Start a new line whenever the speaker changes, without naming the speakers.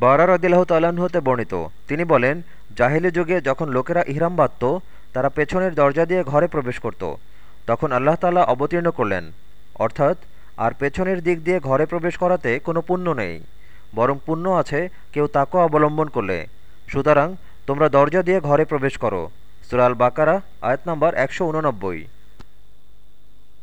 বারা রদিল্লাহ তাল্লাহ্ন হতে বর্ণিত। তিনি বলেন, জাহেলি যুগে যখন লোকেরা ইহরাম বাঁধত, তারা পেছনের দরজা দিয়ে ঘরে প্রবেশ করত। তখন আল্লাহ তালা অবতীর্ণ করলেন। অর্থাৎ, আর পেছনের দিক দিয়ে ঘরে প্রবেশ করাতে কোনো পুণ্য নেই, বরং পুণ্য আছে কেউ তাকে অবলম্বন করলে। সুতরাং, তোমরা দরজা দিয়ে ঘরে প্রবেশ করো। সুরাল বাকারা আয়াত নম্বর একশো উননব্বই।